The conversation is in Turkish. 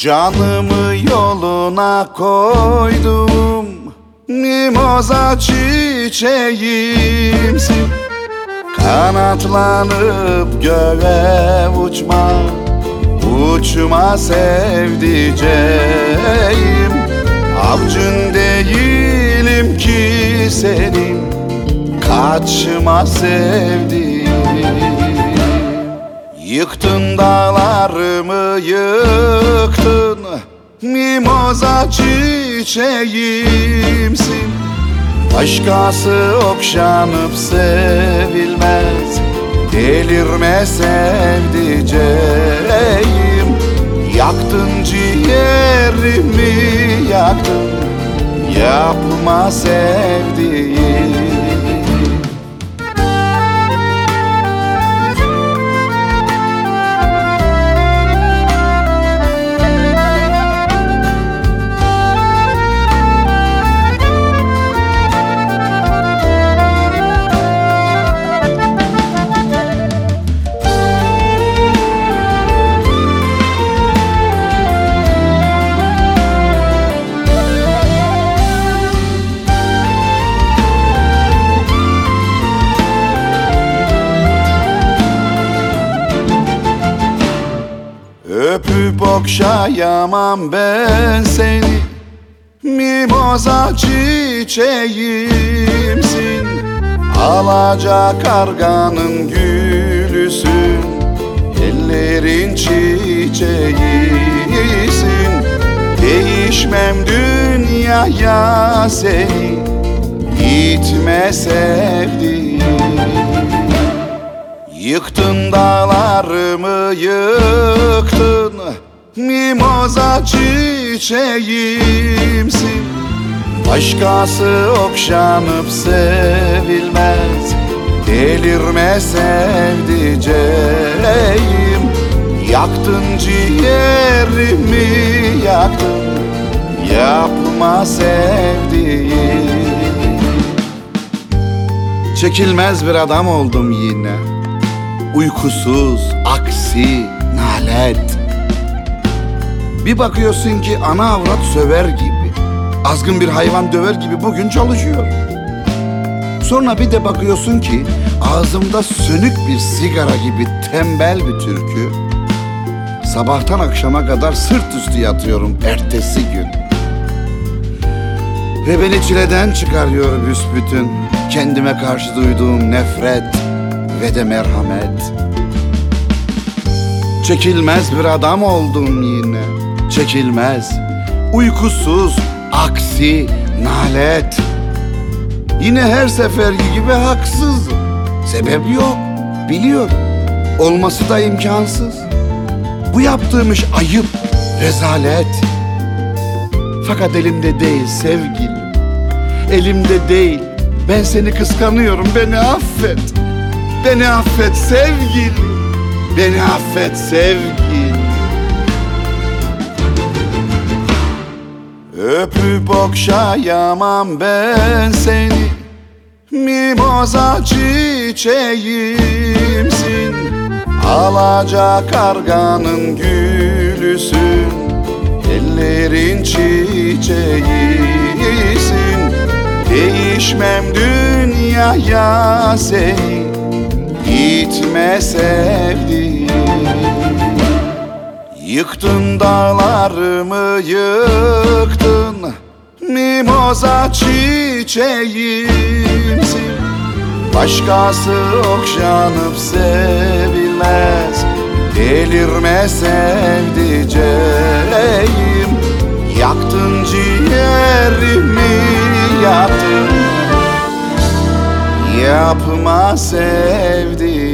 Canımı yoluna koydum Mimoza çiçeğimsin. Kanatlanıp göğe uçma Uçma sevdiceğim. Avcın değilim ki senin Kaçma sevdiğim Yıktın dağlarımı yıktın Mimoza çiçeğimsin. Başkası okşanıp sevilmez Delirme sevdiceğim Yaktın ciğerimi yaktın Yapma sevdiğim okşayamam ben seni Mimoza çiçeğimsin? Alacak karganın gülüsün Ellerin çiçeğisin. Değişmem dünyaya seni Gitme sevdiğim. Yıktın dağlarımı yıktın Mimoza çiçeğimsin. Başkası okşanıp sevilmez. Delirme sevdiceğim Yaktın ciğerimi yaktın. Yapma sevdiğim Çekilmez bir adam oldum yine. Uykusuz, aksi, nalet Bir bakıyorsun ki ana avrat söver gibi Azgın bir hayvan döver gibi bugün çalışıyor. Sonra bir de bakıyorsun ki Ağzımda sönük bir sigara gibi tembel bir türkü. Sabahtan akşama kadar sırt üstü yatıyorum ertesi gün. Ve beni çileden çıkarıyor büsbütün Kendime karşı duyduğum nefret ve de merhamet. Çekilmez bir adam oldum yine Çekilmez Uykusuz, aksi, nalet. Yine her seferki gibi haksız. Sebep yok, biliyorum. Olması da imkansız. Bu yaptığım ayıp, rezalet. Fakat elimde değil sevgilim. Elimde değil Ben seni kıskanıyorum beni affet. Beni affet sevgilim. Beni affet sevgilim Öpüp okşayamam ben seni. Mimoza çiçeğimsin. Alacak karganın gülüsün Ellerin çiçeğisin. Değişmem dünyaya seni. Gitme sevdiğim Yıktın dağlarımı yıktın Mimoza çiçeğimsin Başkası okşanıp sevilmez Delirme sevdiceğim Yaktın ciğerimi yaktın. Yapma sevdiğim